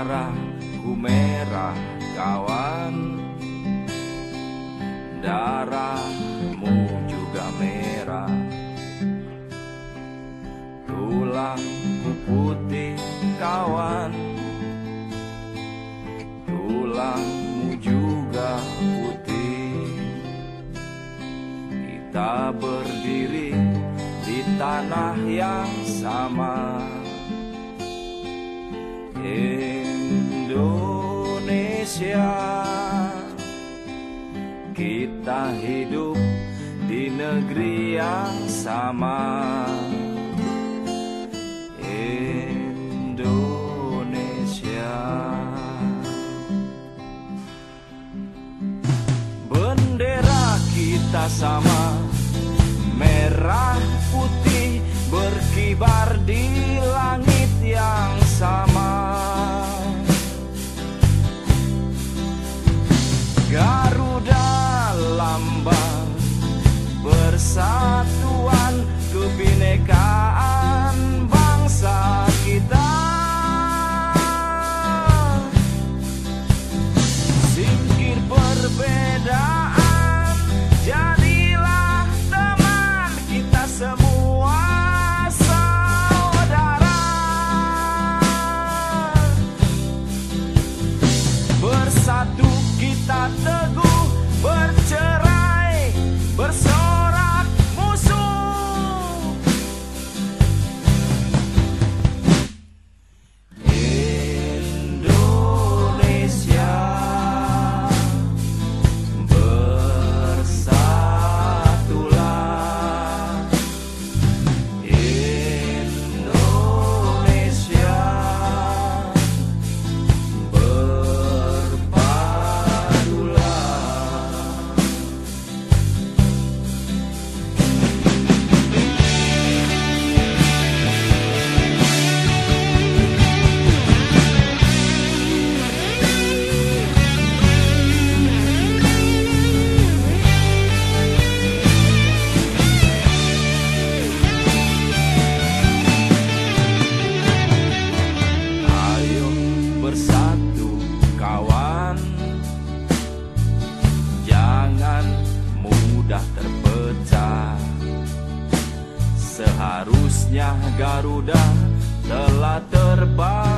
Darahku merah kawan. Darahmu juga merah. Tulangku putih kawan. Tulangmu juga putih. Kita berdiri di tanah yang sama Indonesia. Kita hidup di negeri yang sama. Indonesia. Bendera kita sama. Merah putih berkibar di langit yang sama side. Seharusnya Garuda telah terbang